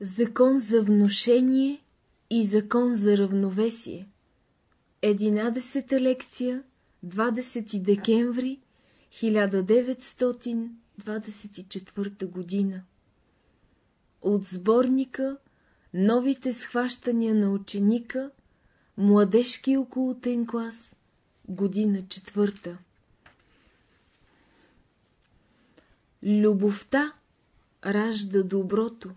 Закон за внушение и закон за равновесие. Единадесета лекция, 20 декември 1924 година. От сборника Новите схващания на ученика, Младежки околотен клас, година четвърта. Любовта ражда доброто.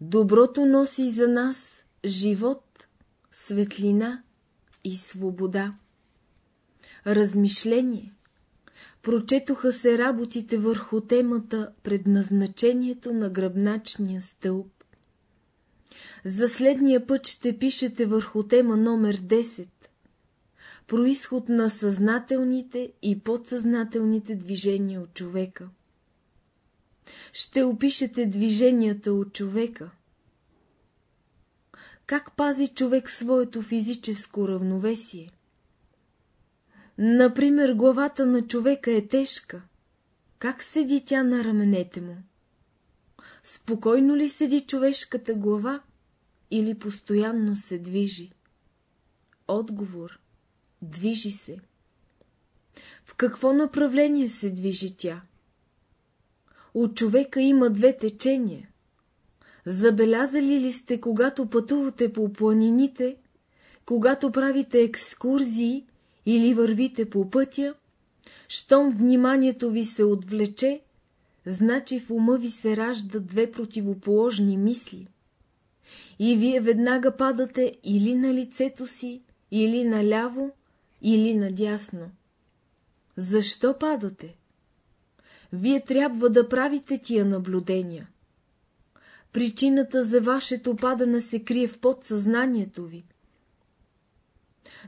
Доброто носи за нас живот, светлина и свобода. Размишление. Прочетоха се работите върху темата предназначението на гръбначния стълб. За следния път ще пишете върху тема номер 10 происход на съзнателните и подсъзнателните движения от човека. Ще опишете движенията от човека. Как пази човек своето физическо равновесие? Например, главата на човека е тежка. Как седи тя на раменете му? Спокойно ли седи човешката глава или постоянно се движи? Отговор – движи се. В какво направление се движи тя? От човека има две течения. Забелязали ли сте, когато пътувате по планините, когато правите екскурзии или вървите по пътя, щом вниманието ви се отвлече, значи в ума ви се раждат две противоположни мисли. И вие веднага падате или на лицето си, или наляво, или надясно. Защо падате? Вие трябва да правите тия наблюдения. Причината за вашето падане се крие в подсъзнанието ви.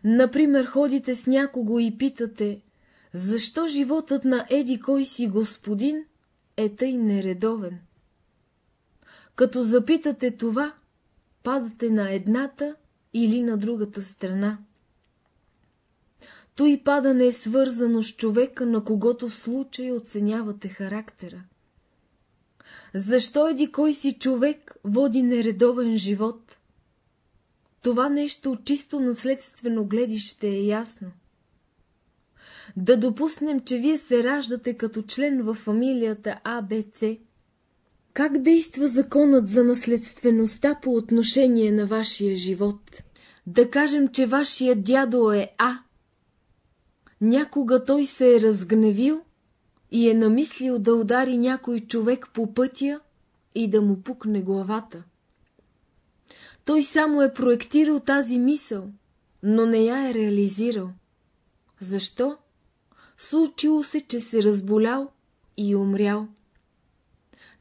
Например, ходите с някого и питате, защо животът на еди кой си господин е тъй нередовен. Като запитате това, падате на едната или на другата страна. Той падане е свързано с човека, на когото в случай оценявате характера. Защо еди кой си човек води нередовен живот? Това нещо чисто наследствено гледище е ясно. Да допуснем, че вие се раждате като член във фамилията АБЦ. Как действа законът за наследствеността по отношение на вашия живот? Да кажем, че вашия дядо е А. Някога той се е разгневил и е намислил да удари някой човек по пътя и да му пукне главата. Той само е проектирал тази мисъл, но не я е реализирал. Защо? Случило се, че се разболял и умрял.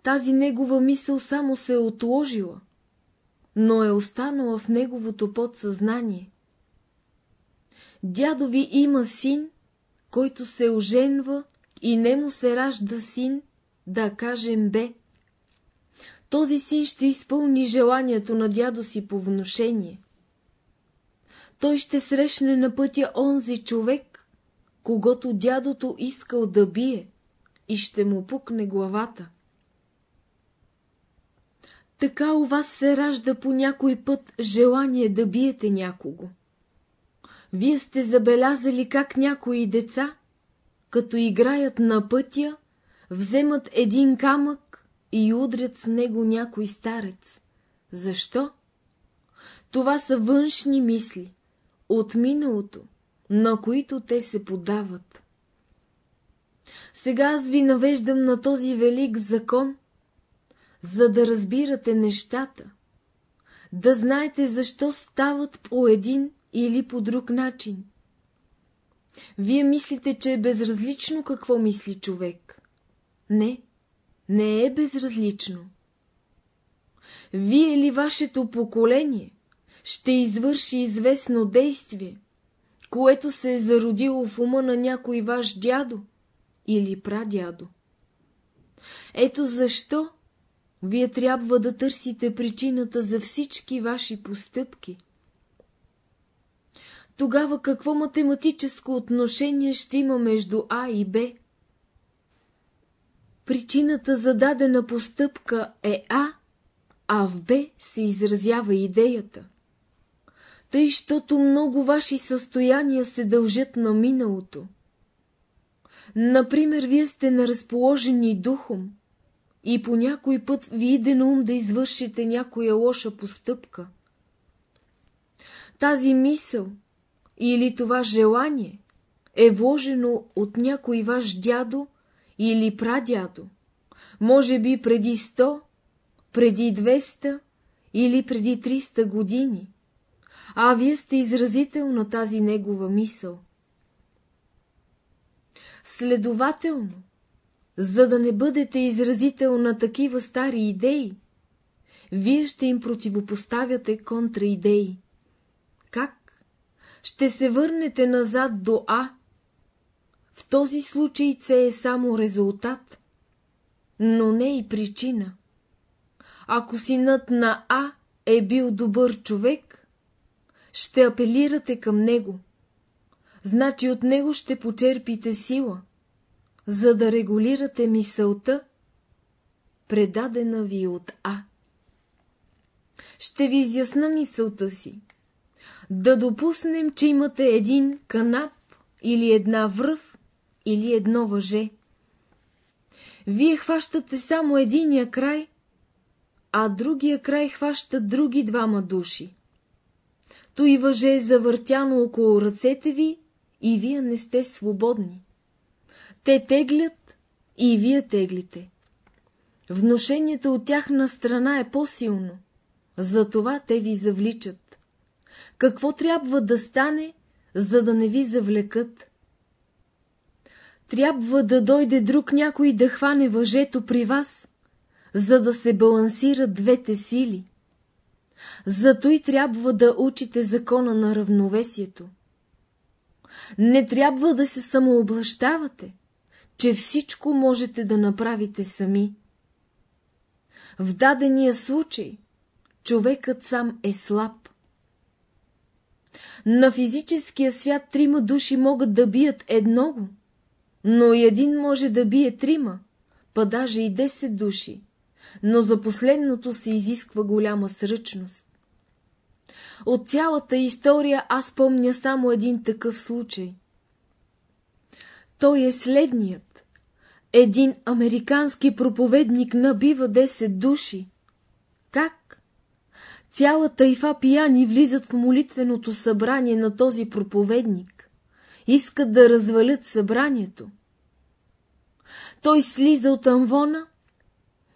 Тази негова мисъл само се е отложила, но е останала в неговото подсъзнание. Дядо ви има син, който се оженва и не му се ражда син, да кажем бе. Този син ще изпълни желанието на дядо си по внушение. Той ще срещне на пътя онзи човек, когато дядото искал да бие и ще му пукне главата. Така у вас се ражда по някой път желание да биете някого. Вие сте забелязали как някои деца, като играят на пътя, вземат един камък и удрят с него някой старец. Защо? Това са външни мисли, от миналото, на които те се подават. Сега аз ви навеждам на този велик закон, за да разбирате нещата, да знаете защо стават по един или по друг начин. Вие мислите, че е безразлично какво мисли човек. Не, не е безразлично. Вие или вашето поколение ще извърши известно действие, което се е зародило в ума на някой ваш дядо или прадядо. Ето защо вие трябва да търсите причината за всички ваши постъпки. Тогава какво математическо отношение ще има между А и Б? Причината за дадена постъпка е А а в Б се изразява идеята. Тъй, щото много ваши състояния се дължат на миналото. Например, вие сте неразположени духом и по някой път ви иде на ум да извършите някоя лоша постъпка. Тази мисъл или това желание е вложено от някой ваш дядо или прадядо, може би преди 100, преди 200 или преди 300 години, а вие сте изразител на тази негова мисъл. Следователно, за да не бъдете изразител на такива стари идеи, вие ще им противопоставяте контраидеи. Ще се върнете назад до А. В този случай С е само резултат, но не и причина. Ако синът на А е бил добър човек, ще апелирате към него. Значи от него ще почерпите сила, за да регулирате мисълта, предадена ви от А. Ще ви изясна мисълта си. Да допуснем, че имате един канап или една връв или едно въже. Вие хващате само единия край, а другия край хващат други двама души. Той въже е завъртяно около ръцете ви и вие не сте свободни. Те теглят и вие теглите. Вношението от тяхна страна е по-силно, затова те ви завличат. Какво трябва да стане, за да не ви завлекат? Трябва да дойде друг някой да хване въжето при вас, за да се балансират двете сили. Зато и трябва да учите закона на равновесието. Не трябва да се самооблащавате, че всичко можете да направите сами. В дадения случай човекът сам е слаб. На физическия свят трима души могат да бият едного, но и един може да бие трима, па даже и 10 души, но за последното се изисква голяма сръчност. От цялата история аз помня само един такъв случай. Той е следният. Един американски проповедник набива 10 души. Как? Цялата ифа пияни влизат в молитвеното събрание на този проповедник. Искат да развалят събранието. Той слиза от амвона,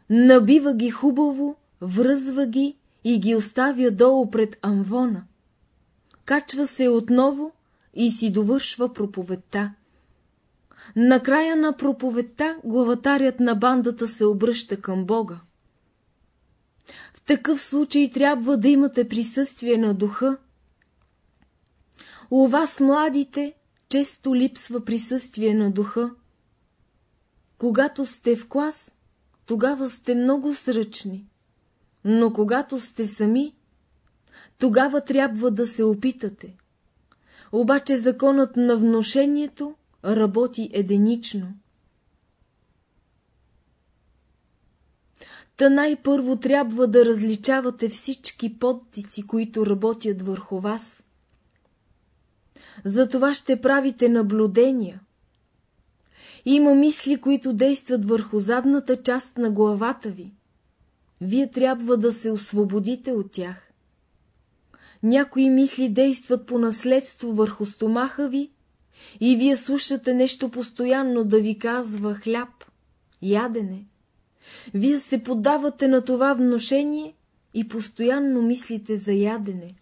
набива ги хубаво, връзва ги и ги оставя долу пред амвона. Качва се отново и си довършва проповедта. Накрая на проповедта главатарят на бандата се обръща към Бога. Такъв случай трябва да имате присъствие на духа. У вас, младите, често липсва присъствие на духа. Когато сте в клас, тогава сте много сръчни, но когато сте сами, тогава трябва да се опитате. Обаче законът на вношението работи единично. Та най-първо трябва да различавате всички подтици, които работят върху вас. Затова ще правите наблюдения. Има мисли, които действат върху задната част на главата ви. Вие трябва да се освободите от тях. Някои мисли действат по наследство върху стомаха ви и вие слушате нещо постоянно да ви казва хляб, ядене. Вие се подавате на това вношение и постоянно мислите за ядене.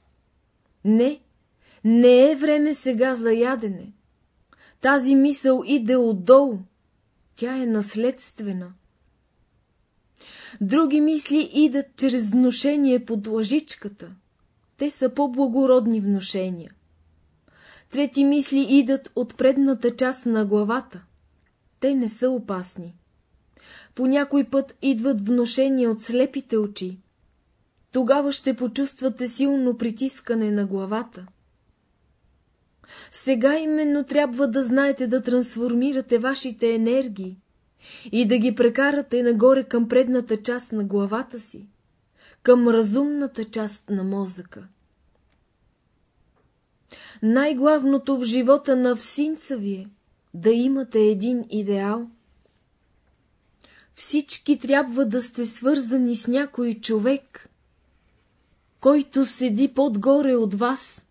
Не, не е време сега за ядене. Тази мисъл иде отдолу. Тя е наследствена. Други мисли идат чрез вношение под лъжичката. Те са по-благородни вношения. Трети мисли идат от предната част на главата. Те не са опасни. По някой път идват вношения от слепите очи. Тогава ще почувствате силно притискане на главата. Сега именно трябва да знаете да трансформирате вашите енергии и да ги прекарате нагоре към предната част на главата си, към разумната част на мозъка. Най-главното в живота на всинца ви е да имате един идеал. Всички трябва да сте свързани с някой човек, който седи по-горе от вас,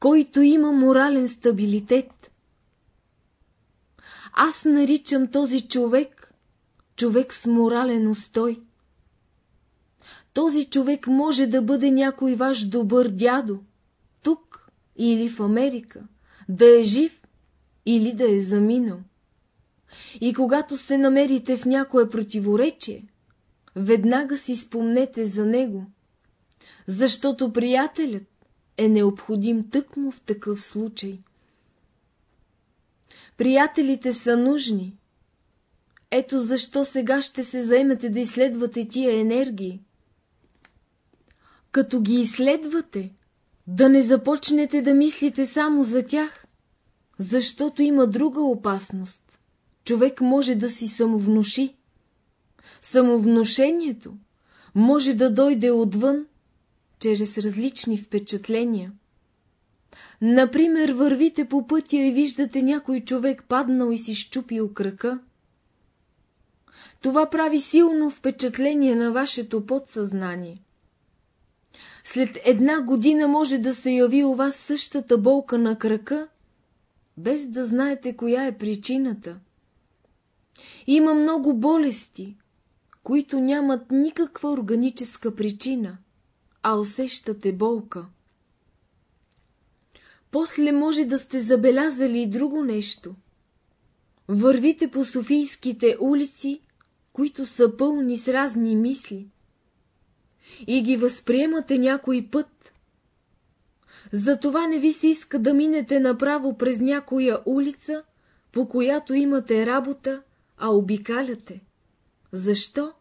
който има морален стабилитет. Аз наричам този човек човек с морален устой. Този човек може да бъде някой ваш добър дядо, тук или в Америка, да е жив или да е заминал. И когато се намерите в някое противоречие, веднага си спомнете за него, защото приятелят е необходим тъкмо в такъв случай. Приятелите са нужни. Ето защо сега ще се заемете да изследвате тия енергии. Като ги изследвате, да не започнете да мислите само за тях, защото има друга опасност. Човек може да си самовнуши. Самовнушението може да дойде отвън, чрез различни впечатления. Например, вървите по пътя и виждате някой човек паднал и си щупил крака. Това прави силно впечатление на вашето подсъзнание. След една година може да се яви у вас същата болка на крака, без да знаете коя е причината. Има много болести, които нямат никаква органическа причина, а усещате болка. После може да сте забелязали и друго нещо. Вървите по Софийските улици, които са пълни с разни мисли и ги възприемате някой път. Затова не ви се иска да минете направо през някоя улица, по която имате работа, а обикаляте. Защо?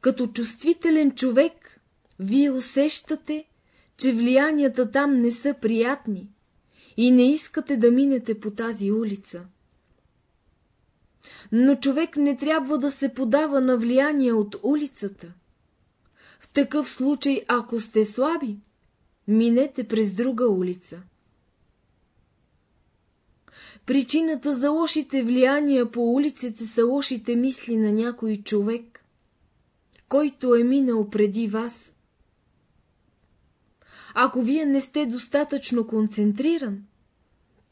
Като чувствителен човек, вие усещате, че влиянията там не са приятни и не искате да минете по тази улица. Но човек не трябва да се подава на влияние от улицата, в такъв случай, ако сте слаби, минете през друга улица. Причината за лошите влияния по улиците са лошите мисли на някой човек, който е минал преди вас. Ако вие не сте достатъчно концентриран,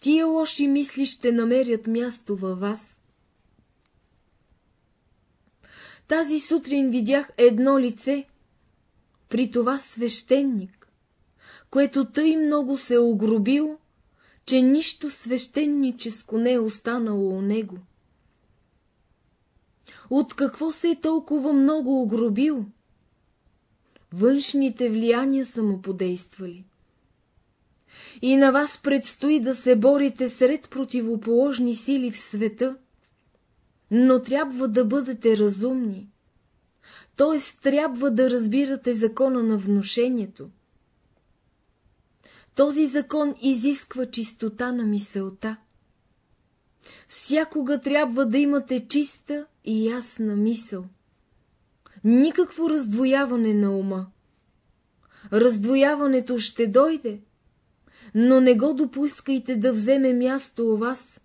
тия лоши мисли ще намерят място във вас. Тази сутрин видях едно лице, при това свещеник, което тъй много се огробил, че нищо свещеническо не е останало у него. От какво се е толкова много огробил? Външните влияния са му подействали. И на вас предстои да се борите сред противоположни сили в света, но трябва да бъдете разумни т.е. трябва да разбирате закона на внушението. Този закон изисква чистота на мисълта. Всякога трябва да имате чиста и ясна мисъл. Никакво раздвояване на ума. Раздвояването ще дойде, но не го допускайте да вземе място у вас.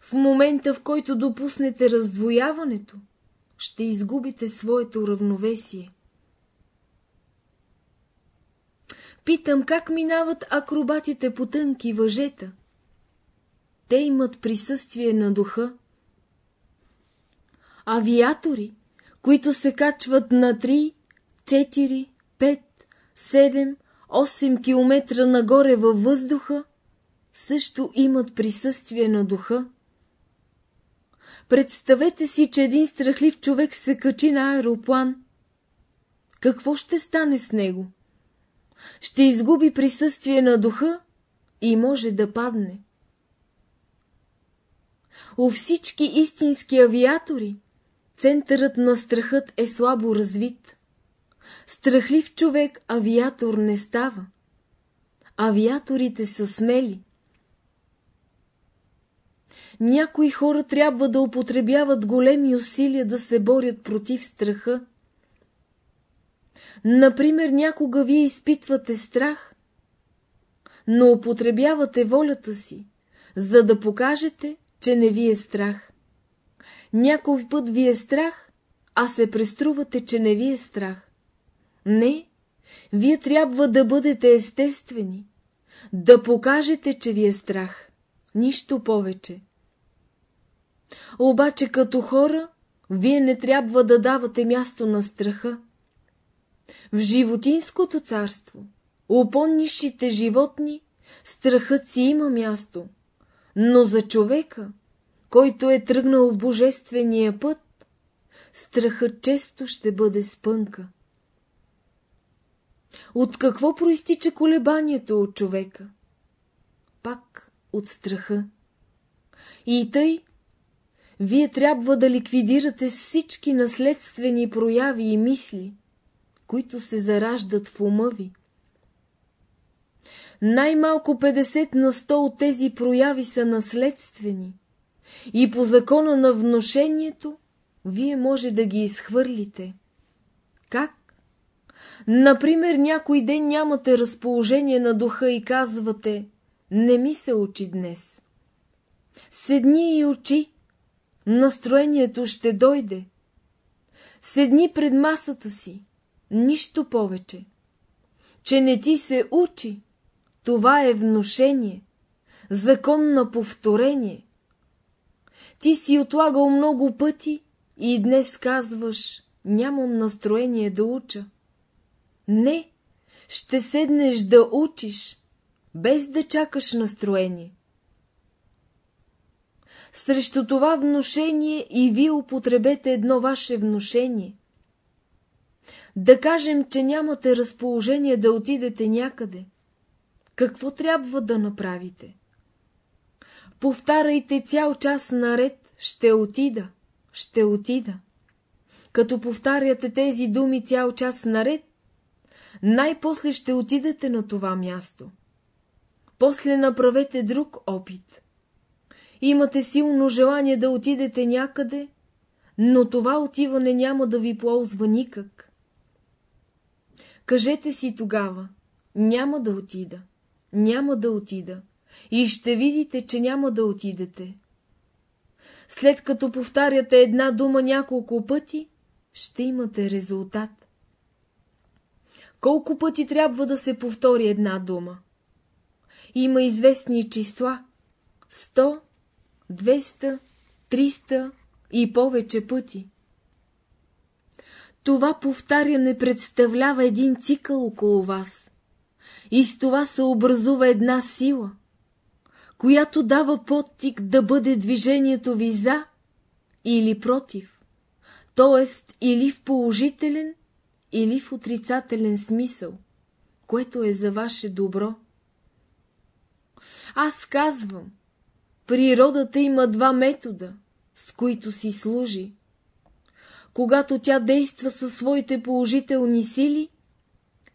В момента, в който допуснете раздвояването, ще изгубите своето равновесие. Питам, как минават акробатите по тънки въжета? Те имат присъствие на духа. Авиатори, които се качват на 3, 4, 5, 7, 8 км нагоре във въздуха, също имат присъствие на духа. Представете си, че един страхлив човек се качи на аероплан. Какво ще стане с него? Ще изгуби присъствие на духа и може да падне. У всички истински авиатори центърът на страхът е слабо развит. Страхлив човек авиатор не става. Авиаторите са смели. Някои хора трябва да употребяват големи усилия да се борят против страха. Например, някога вие изпитвате страх, но употребявате волята си, за да покажете, че не ви е страх. Някой път ви е страх, а се преструвате, че не ви е страх. Не, вие трябва да бъдете естествени, да покажете, че ви е страх. Нищо повече. Обаче като хора, вие не трябва да давате място на страха. В животинското царство, у по-низшите животни, страхът си има място, но за човека, който е тръгнал в божествения път, страхът често ще бъде спънка. От какво проистича колебанието от човека? Пак от страха. И тъй, вие трябва да ликвидирате всички наследствени прояви и мисли, които се зараждат в ума ви. Най-малко 50 на 100 от тези прояви са наследствени и по закона на вношението вие може да ги изхвърлите. Как? Например, някой ден нямате разположение на духа и казвате «Не ми се учи днес». Седни и учи, настроението ще дойде. Седни пред масата си, нищо повече. Че не ти се учи, това е внушение, закон на повторение. Ти си отлагал много пъти и днес казваш, нямам настроение да уча. Не, ще седнеш да учиш, без да чакаш настроение. Срещу това внушение и вие употребете едно ваше внушение. Да кажем, че нямате разположение да отидете някъде. Какво трябва да направите? Повтаряйте цял час наред, ще отида, ще отида. Като повтаряте тези думи цял час наред, най-после ще отидете на това място. После направете друг опит. Имате силно желание да отидете някъде, но това отиване няма да ви ползва никак. Кажете си тогава, няма да отида, няма да отида, и ще видите, че няма да отидете. След като повтаряте една дума няколко пъти, ще имате резултат. Колко пъти трябва да се повтори една дума? Има известни числа. 100, 200, 300 и повече пъти. Това повтаряне представлява един цикъл около вас. И с това се образува една сила, която дава подтик да бъде движението ви за или против, т.е. или в положителен, или в отрицателен смисъл, което е за ваше добро. Аз казвам, природата има два метода, с които си служи. Когато тя действа със своите положителни сили,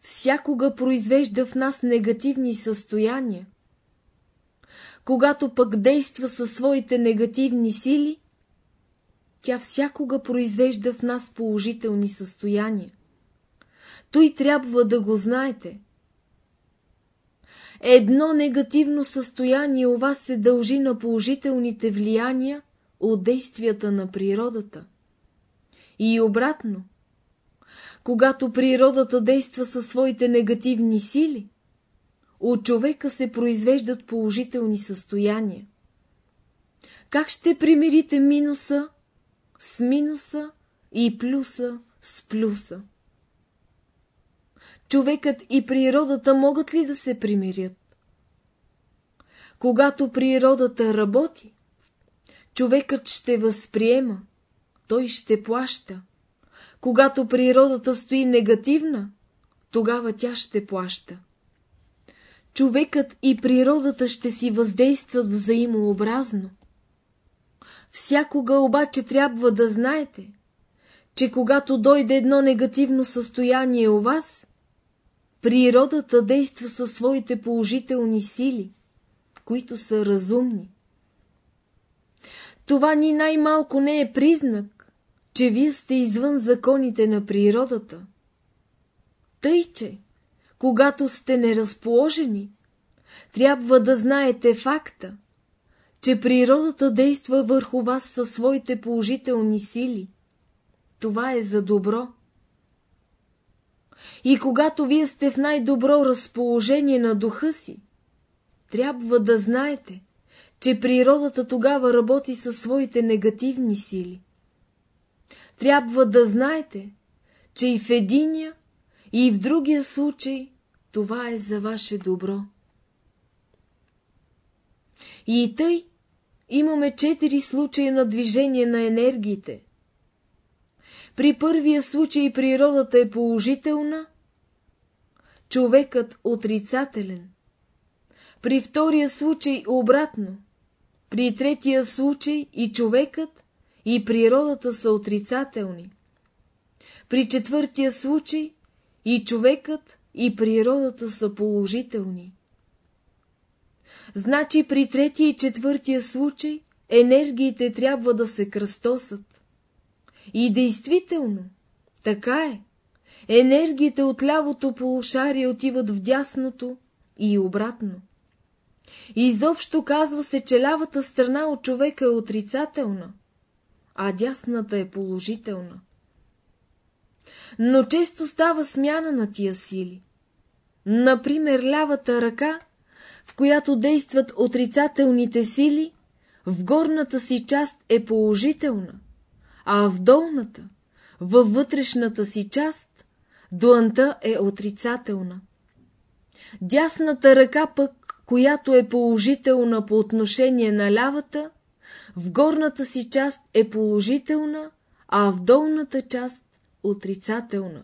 всякога произвежда в нас негативни състояния. Когато пък действа със своите негативни сили, тя всякога произвежда в нас положителни състояния. Той трябва да го знаете. Едно негативно състояние у вас се дължи на положителните влияния от действията на природата. И обратно, когато природата действа със своите негативни сили, от човека се произвеждат положителни състояния. Как ще примирите минуса с минуса и плюса с плюса? човекът и природата могат ли да се примирят? Когато природата работи, човекът ще възприема, той ще плаща. Когато природата стои негативна, тогава тя ще плаща. Човекът и природата ще си въздействат взаимообразно. Всякога обаче трябва да знаете, че когато дойде едно негативно състояние у вас, Природата действа със своите положителни сили, които са разумни. това ни най-малко не е признак, че вие сте извън законите на природата. Тъй, че, когато сте неразположени, трябва да знаете факта, че природата действа върху вас със своите положителни сили. Това е за добро. И когато вие сте в най-добро разположение на духа си, трябва да знаете, че природата тогава работи със своите негативни сили. Трябва да знаете, че и в единия, и в другия случай това е за ваше добро. И тъй имаме четири случая на движение на енергиите. При първия случай природата е положителна, човекът отрицателен. При втория случай обратно. При третия случай и човекът, и природата са отрицателни. При четвъртия случай и човекът, и природата са положителни. Значи при третия и четвъртия случай енергиите трябва да се кръстосат. И действително, така е. Енергиите от лявото полушарие отиват в дясното и обратно. Изобщо казва се, че лявата страна от човека е отрицателна, а дясната е положителна. Но често става смяна на тия сили. Например, лявата ръка, в която действат отрицателните сили, в горната си част е положителна, а в долната, във вътрешната си част, дуанта е отрицателна. Дясната ръка пък, която е положителна по отношение на лявата, в горната си част е положителна, а в долната част отрицателна.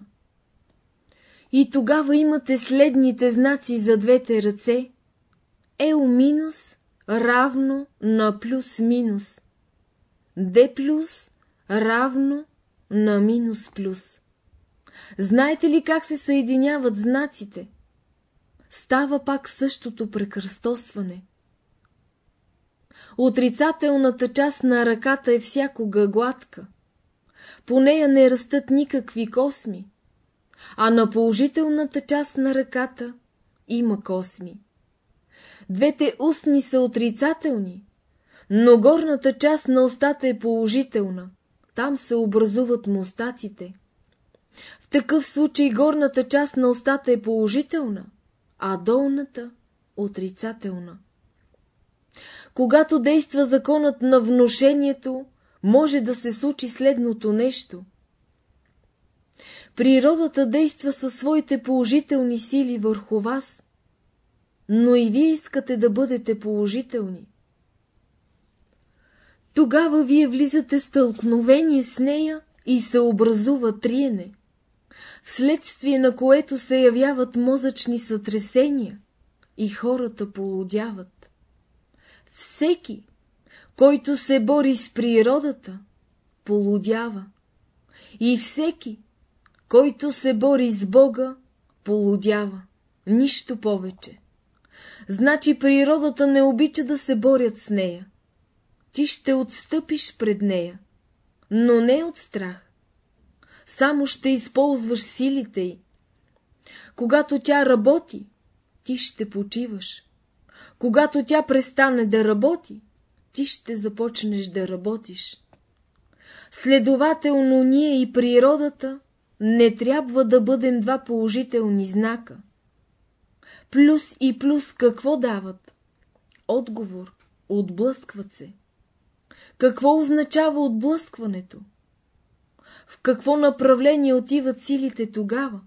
И тогава имате следните знаци за двете ръце. Ео минус равно на плюс минус. Д плюс равно на минус плюс. Знаете ли как се съединяват знаците? Става пак същото прекръстосване. Отрицателната част на ръката е всякога гладка. По нея не растат никакви косми, а на положителната част на ръката има косми. Двете устни са отрицателни, но горната част на устата е положителна. Там се образуват мустаците. В такъв случай горната част на устата е положителна, а долната – отрицателна. Когато действа законът на вношението, може да се случи следното нещо. Природата действа със своите положителни сили върху вас, но и вие искате да бъдете положителни. Тогава вие влизате в стълкновение с нея и се образува триене, вследствие на което се явяват мозъчни сътресения и хората полудяват. Всеки, който се бори с природата, полудява. И всеки, който се бори с Бога, полудява. Нищо повече. Значи природата не обича да се борят с нея. Ти ще отстъпиш пред нея, но не от страх. Само ще използваш силите й. Когато тя работи, ти ще почиваш. Когато тя престане да работи, ти ще започнеш да работиш. Следователно ние и природата не трябва да бъдем два положителни знака. Плюс и плюс какво дават? Отговор. Отблъскват се. Какво означава отблъскването? В какво направление отиват силите тогава?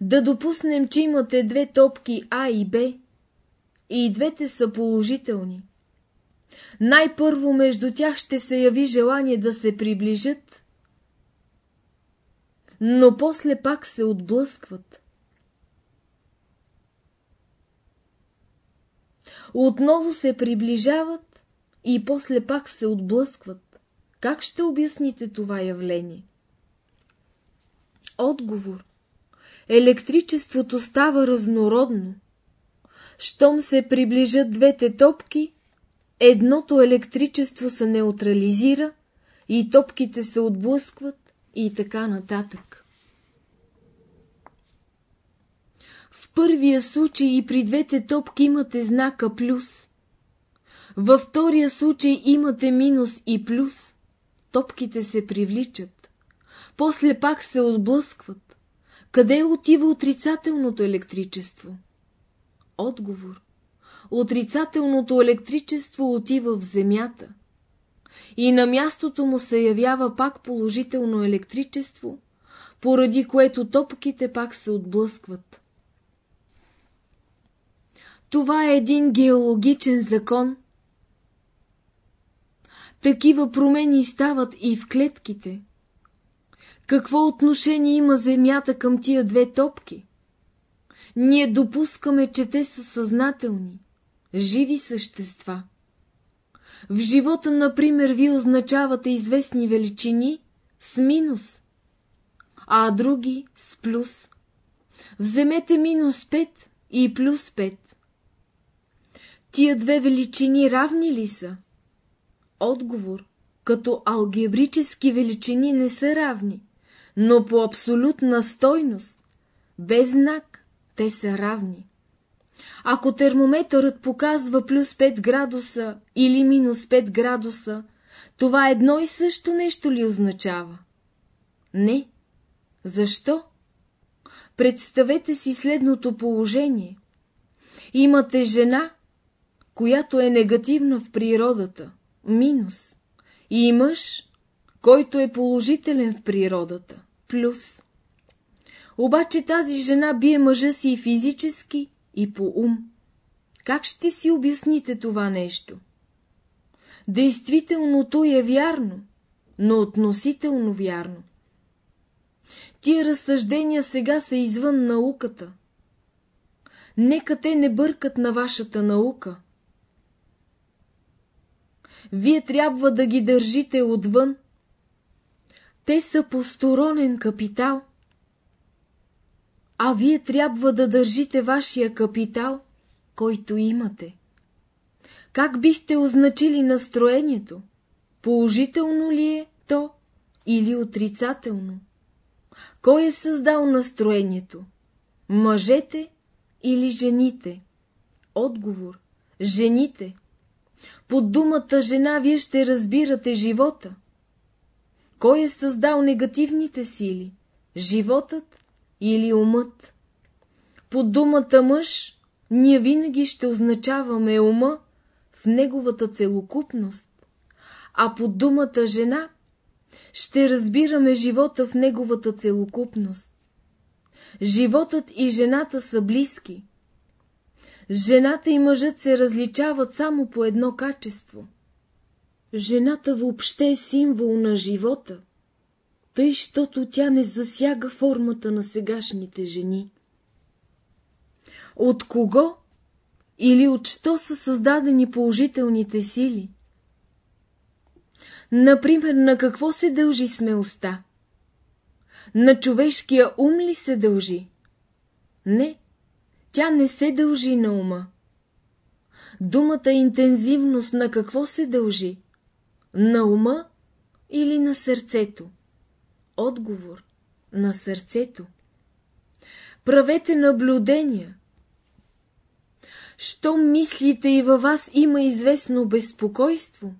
Да допуснем, че имате две топки А и Б, и двете са положителни. Най-първо между тях ще се яви желание да се приближат, но после пак се отблъскват. Отново се приближават и после пак се отблъскват. Как ще обясните това явление? Отговор. Електричеството става разнородно. Щом се приближат двете топки, едното електричество се неутрализира и топките се отблъскват и така нататък. В първия случай и при двете топки имате знака плюс. Във втория случай имате минус и плюс. Топките се привличат. После пак се отблъскват. Къде отива отрицателното електричество? Отговор. Отрицателното електричество отива в земята. И на мястото му се явява пак положително електричество, поради което топките пак се отблъскват. Това е един геологичен закон. Такива промени стават и в клетките. Какво отношение има Земята към тия две топки? Ние допускаме, че те са съзнателни, живи същества. В живота, например, ви означавате известни величини с минус, а други с плюс. Вземете минус 5 и плюс 5. Тия две величини равни ли са? Отговор, като алгебрически величини не са равни, но по абсолютна стойност, без знак, те са равни. Ако термометърът показва плюс 5 градуса или минус 5 градуса, това едно и също нещо ли означава? Не. Защо? Представете си следното положение. Имате жена, която е негативна в природата, минус, и мъж, който е положителен в природата, плюс. Обаче тази жена бие мъжа си и физически, и по ум. Как ще си обясните това нещо? Действителното е вярно, но относително вярно. Тия разсъждения сега са извън науката. Нека те не бъркат на вашата наука. Вие трябва да ги държите отвън. Те са посторонен капитал а вие трябва да държите вашия капитал, който имате. Как бихте означили настроението? Положително ли е то или отрицателно? Кой е създал настроението? Мъжете или жените? Отговор – жените. Под думата жена вие ще разбирате живота. Кой е създал негативните сили? Животът или умът. Под думата мъж ние винаги ще означаваме ума в неговата целокупност, а под думата жена ще разбираме живота в неговата целокупност. Животът и жената са близки. Жената и мъжът се различават само по едно качество. Жената въобще е символ на живота – тъй, щото тя не засяга формата на сегашните жени. От кого или от що са създадени положителните сили? Например, на какво се дължи смелостта? На човешкия ум ли се дължи? Не, тя не се дължи на ума. Думата интензивност на какво се дължи? На ума или на сърцето? Отговор на сърцето. Правете наблюдения. Що мислите и във вас има известно безпокойство,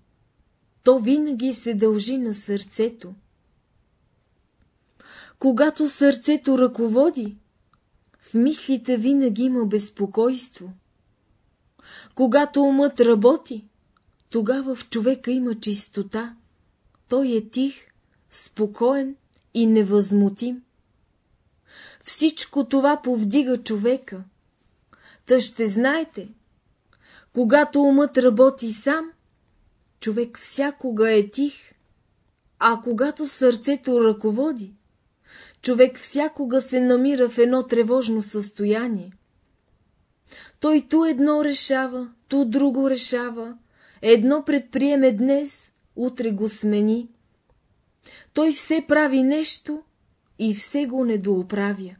то винаги се дължи на сърцето. Когато сърцето ръководи, в мислите винаги има безпокойство. Когато умът работи, тогава в човека има чистота. Той е тих, спокоен и невъзмутим. Всичко това повдига човека. Та ще знаете, когато умът работи сам, човек всякога е тих, а когато сърцето ръководи, човек всякога се намира в едно тревожно състояние. Той ту едно решава, ту друго решава, едно предприеме днес, утре го смени. Той все прави нещо и все го недооправя.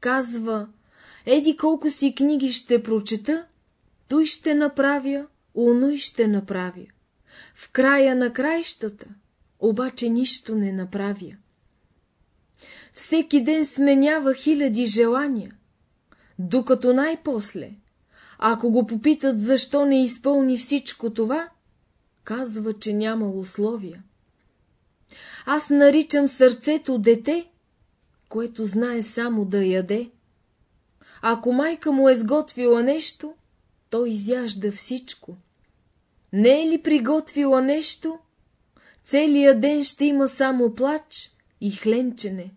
Казва, еди колко си книги ще прочета, той ще направя, оно и ще направя. В края на краищата, обаче нищо не направя. Всеки ден сменява хиляди желания, докато най-после, ако го попитат защо не изпълни всичко това, казва, че нямал условия. Аз наричам сърцето дете, което знае само да яде. Ако майка му е сготвила нещо, той изяжда всичко. Не е ли приготвила нещо? Целият ден ще има само плач и хленчене.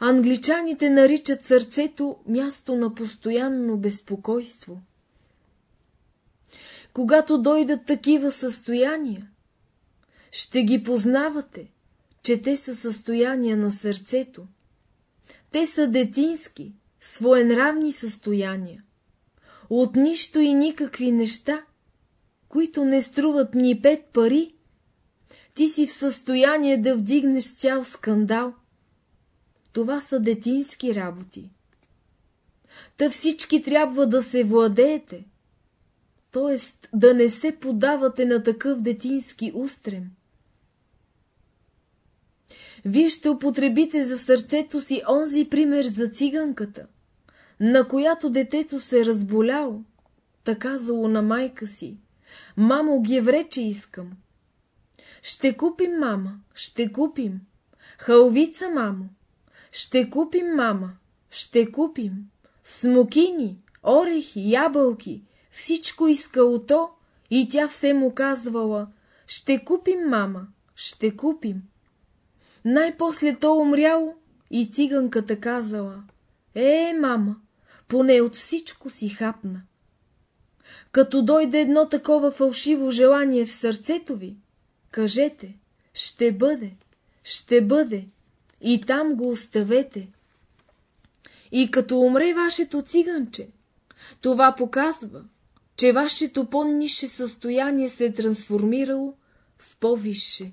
Англичаните наричат сърцето място на постоянно безпокойство. Когато дойдат такива състояния, ще ги познавате, че те са състояния на сърцето. Те са детински, своенравни състояния. От нищо и никакви неща, които не струват ни пет пари, ти си в състояние да вдигнеш цял скандал. Това са детински работи. Та всички трябва да се владеете, т.е. да не се подавате на такъв детински устрем. Вие ще употребите за сърцето си онзи пример за циганката, на която детето се разболяло, та казало на майка си, мамо, геврече искам. Ще купим, мама, ще купим. Халвица, мамо. Ще купим, мама, ще купим. Смокини, орехи, ябълки, всичко искало то, и тя все му казвала, ще купим, мама, ще купим. Най-после то умряло и циганката казала, е, мама, поне от всичко си хапна. Като дойде едно такова фалшиво желание в сърцето ви, кажете, ще бъде, ще бъде, и там го оставете. И като умре вашето циганче, това показва, че вашето по-нише състояние се е трансформирало в по-висше.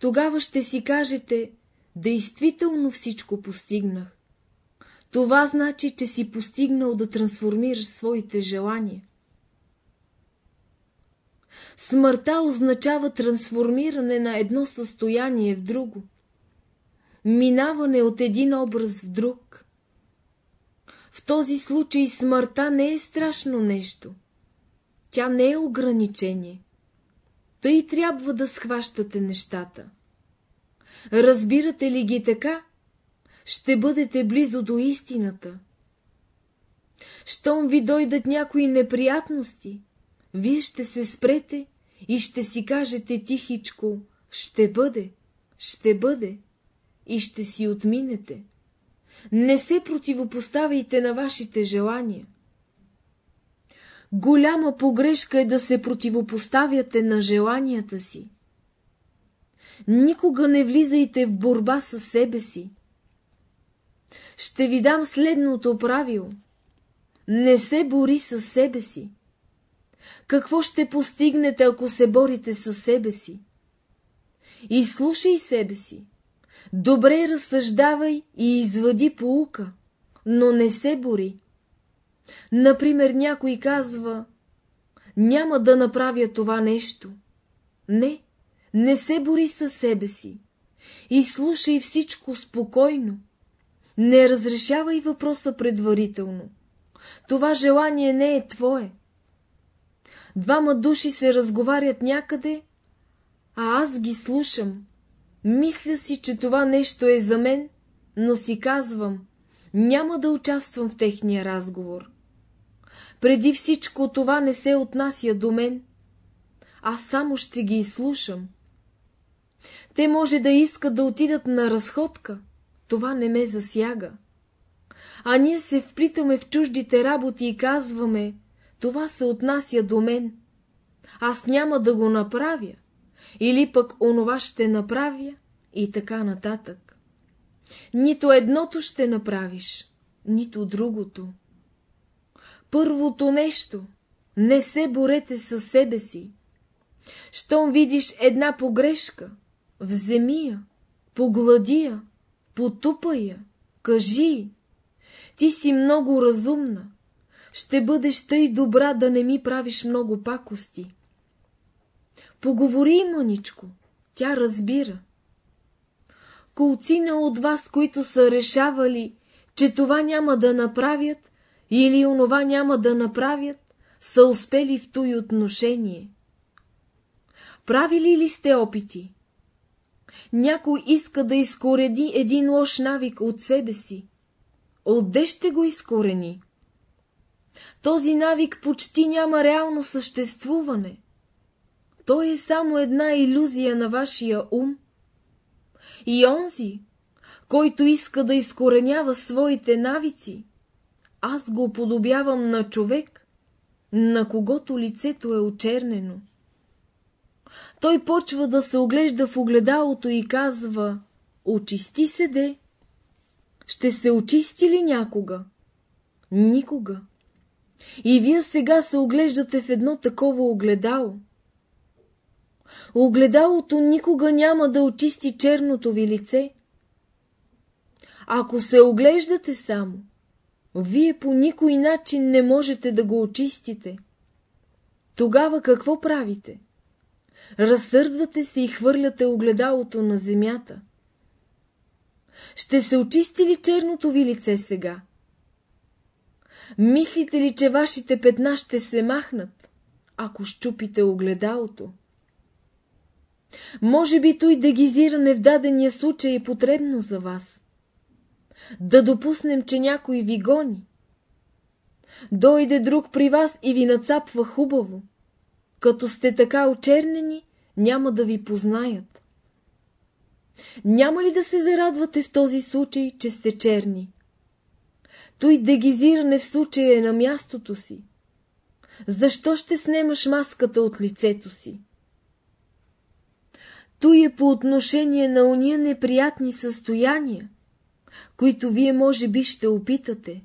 Тогава ще си кажете, действително всичко постигнах. Това значи, че си постигнал да трансформираш своите желания. Смъртта означава трансформиране на едно състояние в друго, минаване от един образ в друг. В този случай смъртта не е страшно нещо. Тя не е ограничение. Тъй трябва да схващате нещата. Разбирате ли ги така, ще бъдете близо до истината. Щом ви дойдат някои неприятности, вие ще се спрете и ще си кажете тихичко, ще бъде, ще бъде, и ще си отминете. Не се противопоставяйте на вашите желания. Голяма погрешка е да се противопоставяте на желанията си. Никога не влизайте в борба с себе си. Ще ви дам следното правило. Не се бори с себе си. Какво ще постигнете, ако се борите с себе си? И слушай себе си. Добре разсъждавай и извади поука, но не се бори. Например, някой казва, няма да направя това нещо. Не, не се бори със себе си. И слушай всичко спокойно. Не разрешавай въпроса предварително. Това желание не е твое. Двама души се разговарят някъде, а аз ги слушам. Мисля си, че това нещо е за мен, но си казвам, няма да участвам в техния разговор. Преди всичко това не се отнася до мен. Аз само ще ги изслушам. Те може да искат да отидат на разходка. Това не ме засяга. А ние се вплитаме в чуждите работи и казваме, това се отнася до мен. Аз няма да го направя. Или пък онова ще направя и така нататък. Нито едното ще направиш, нито другото. Първото нещо — не се борете със себе си. Щом видиш една погрешка, вземи я, поглади я, потупай я, кажи Ти си много разумна. ще бъдеш тъй добра да не ми правиш много пакости. Поговори, мъничко, тя разбира. Колцина от вас, които са решавали, че това няма да направят или онова няма да направят, са успели в той отношение. Правили ли сте опити? Някой иска да изкореди един лош навик от себе си. Отде ще го изкорени? Този навик почти няма реално съществуване. Той е само една иллюзия на вашия ум. И онзи, който иска да изкоренява своите навици, аз го подобявам на човек, на когото лицето е очернено. Той почва да се оглежда в огледалото и казва «Очисти се, де!» Ще се очисти ли някога? Никога. И вие сега се оглеждате в едно такова огледало. Огледалото никога няма да очисти черното ви лице. Ако се оглеждате само, вие по никой начин не можете да го очистите. Тогава какво правите? Разсърдвате се и хвърляте огледалото на земята. Ще се очисти ли черното ви лице сега? Мислите ли, че вашите петна ще се махнат, ако щупите огледалото? Може би той дегизиране в дадения случай е потребно за вас. Да допуснем, че някой ви гони. Дойде друг при вас и ви нацапва хубаво. Като сте така очернени, няма да ви познаят. Няма ли да се зарадвате в този случай, че сте черни? Той дегизиране в случая е на мястото си. Защо ще снемаш маската от лицето си? Той е по отношение на уния неприятни състояния, които вие може би ще опитате.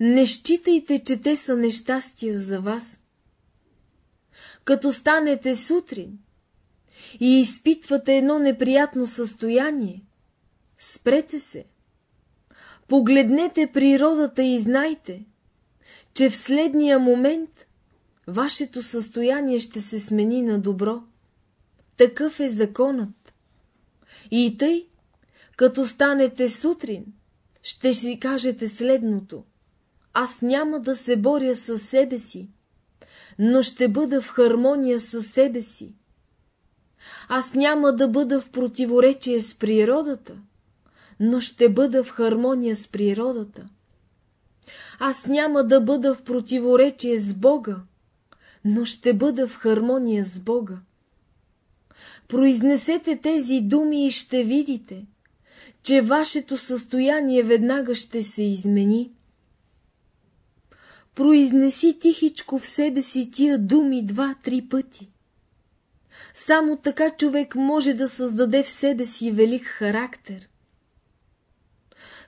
Не считайте, че те са нещастия за вас. Като станете сутрин и изпитвате едно неприятно състояние, спрете се. Погледнете природата и знайте, че в следния момент вашето състояние ще се смени на добро. Такъв е законът. И тъй, като станете сутрин, ще си кажете следното. Аз няма да се боря със себе си, но ще бъда в хармония със себе си. Аз няма да бъда в противоречие с природата, но ще бъда в хармония с природата. Аз няма да бъда в противоречие с Бога, но ще бъда в хармония с Бога. Произнесете тези думи и ще видите, че вашето състояние веднага ще се измени. Произнеси тихичко в себе си тия думи два-три пъти. Само така човек може да създаде в себе си велик характер.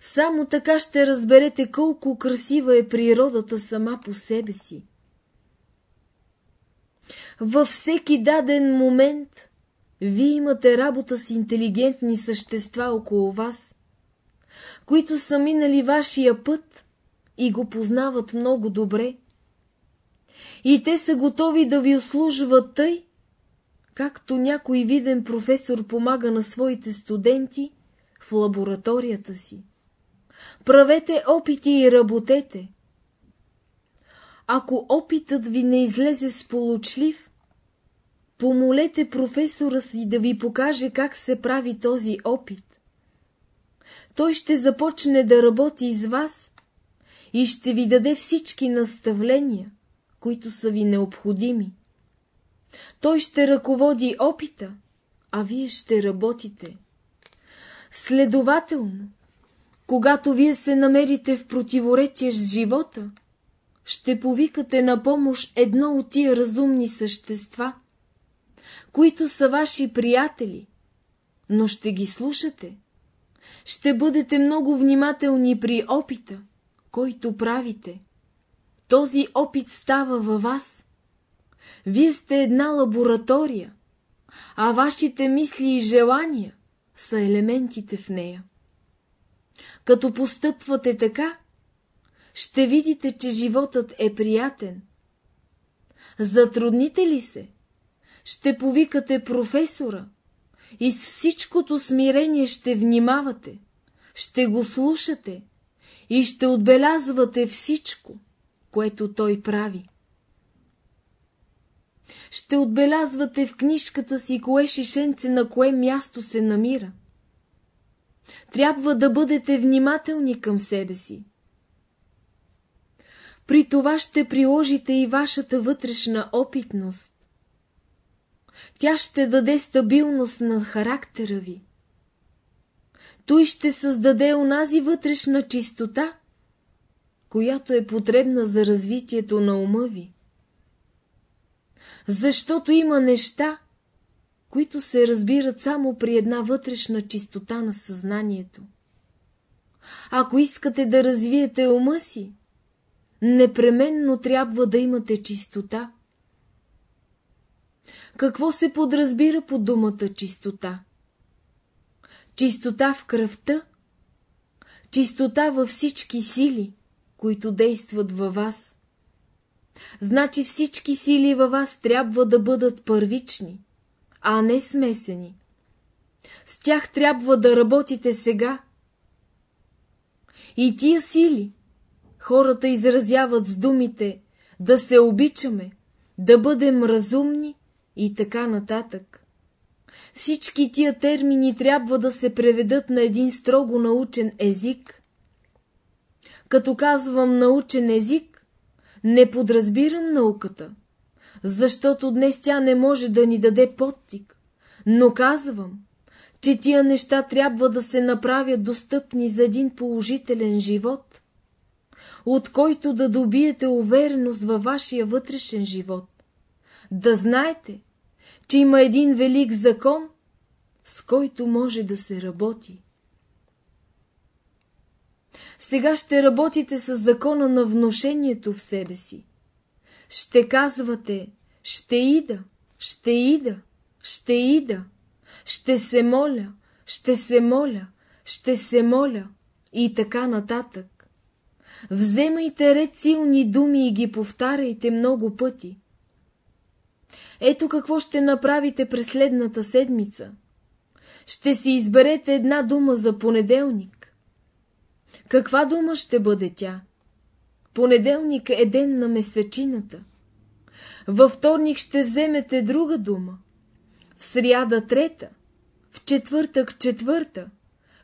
Само така ще разберете колко красива е природата сама по себе си. Във всеки даден момент вие имате работа с интелигентни същества около вас, които са минали вашия път и го познават много добре. И те са готови да ви услужват тъй, както някой виден професор помага на своите студенти в лабораторията си. Правете опити и работете. Ако опитът ви не излезе сполучлив, помолете професора си да ви покаже как се прави този опит. Той ще започне да работи с вас и ще ви даде всички наставления, които са ви необходими. Той ще ръководи опита, а вие ще работите. Следователно, когато вие се намерите в противоречие с живота, ще повикате на помощ едно от тия разумни същества, които са ваши приятели, но ще ги слушате. Ще бъдете много внимателни при опита, който правите. Този опит става във вас. Вие сте една лаборатория, а вашите мисли и желания са елементите в нея. Като постъпвате така, ще видите, че животът е приятен. Затрудните ли се? Ще повикате професора и с всичкото смирение ще внимавате, ще го слушате и ще отбелязвате всичко, което той прави. Ще отбелязвате в книжката си кое шишенце на кое място се намира. Трябва да бъдете внимателни към себе си. При това ще приложите и вашата вътрешна опитност. Тя ще даде стабилност на характера ви. Той ще създаде онази вътрешна чистота, която е потребна за развитието на ума ви. Защото има неща, които се разбират само при една вътрешна чистота на съзнанието. Ако искате да развиете ума си, непременно трябва да имате чистота. Какво се подразбира по думата чистота? Чистота в кръвта, чистота във всички сили, които действат във вас. Значи всички сили във вас трябва да бъдат първични, а не смесени. С тях трябва да работите сега. И тия сили хората изразяват с думите да се обичаме, да бъдем разумни и така нататък. Всички тия термини трябва да се преведат на един строго научен език. Като казвам научен език, не подразбирам науката, защото днес тя не може да ни даде подтик, но казвам, че тия неща трябва да се направят достъпни за един положителен живот, от който да добиете увереност във вашия вътрешен живот. Да знаете, че има един велик закон, с който може да се работи. Сега ще работите с закона на вношението в себе си. Ще казвате, ще ида, ще ида, ще ида, ще се моля, ще се моля, ще се моля и така нататък. Вземайте ред силни думи и ги повтаряйте много пъти. Ето какво ще направите през следната седмица. Ще си изберете една дума за понеделник. Каква дума ще бъде тя? Понеделник е ден на месечината. Във вторник ще вземете друга дума. В сряда трета. В четвъртък четвърта.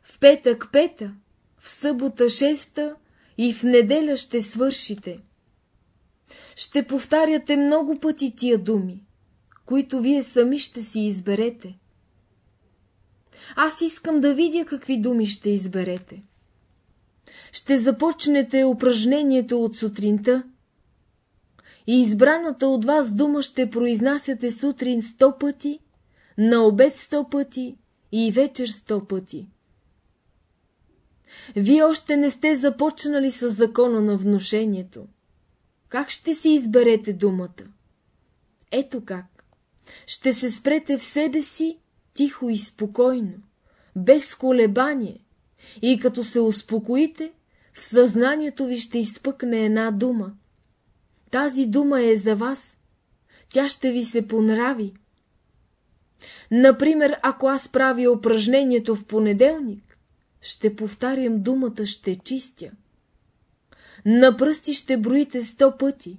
В петък пета. В събота шеста. И в неделя ще свършите. Ще повтаряте много пъти тия думи които вие сами ще си изберете. Аз искам да видя какви думи ще изберете. Ще започнете упражнението от сутринта и избраната от вас дума ще произнасяте сутрин сто пъти, на обед сто пъти и вечер сто пъти. Вие още не сте започнали с закона на вношението. Как ще си изберете думата? Ето как ще се спрете в себе си тихо и спокойно, без колебание, и като се успокоите, в съзнанието ви ще изпъкне една дума. Тази дума е за вас. Тя ще ви се понрави. Например, ако аз правя упражнението в понеделник, ще повтарям думата «ще чистя». На пръсти ще броите сто пъти.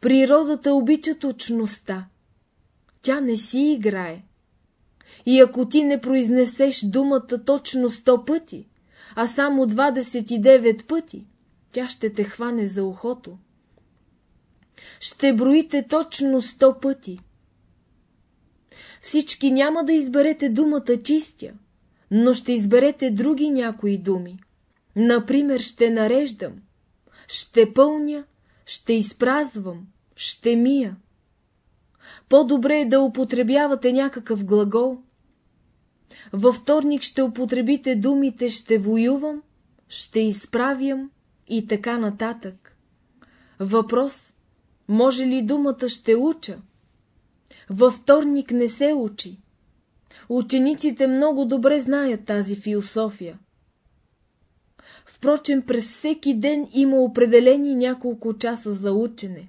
Природата обича точността. Тя не си играе. И ако ти не произнесеш думата точно сто пъти, а само 29 пъти, тя ще те хване за ухото. Ще броите точно сто пъти. Всички няма да изберете думата чистя, но ще изберете други някои думи. Например, ще нареждам, ще пълня, ще изпразвам, ще мия. По-добре е да употребявате някакъв глагол. Във вторник ще употребите думите «ще воювам», «ще изправям» и така нататък. Въпрос – може ли думата «ще уча»? Във вторник не се учи. Учениците много добре знаят тази философия. Впрочем, през всеки ден има определени няколко часа за учене.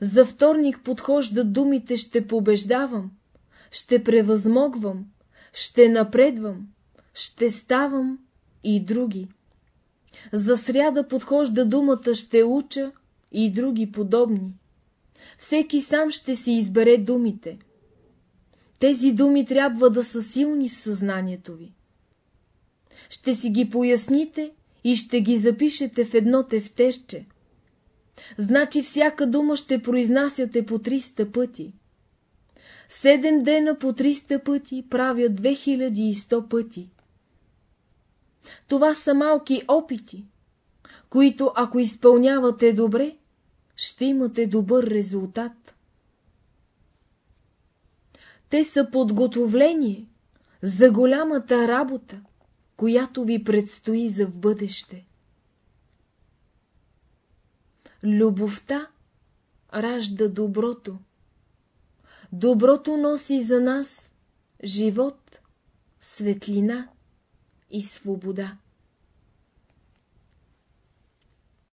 За вторник подхожда думите ще побеждавам, ще превъзмогвам, ще напредвам, ще ставам и други. За сряда подхожда думата ще уча и други подобни. Всеки сам ще си избере думите. Тези думи трябва да са силни в съзнанието ви. Ще си ги поясните и ще ги запишете в едно тефтерче. Значи всяка дума ще произнасяте по 300 пъти. Седем дена по 300 пъти правят 2100 пъти. Това са малки опити, които ако изпълнявате добре, ще имате добър резултат. Те са подготовление за голямата работа, която ви предстои за в бъдеще. Любовта ражда доброто. Доброто носи за нас живот, светлина и свобода.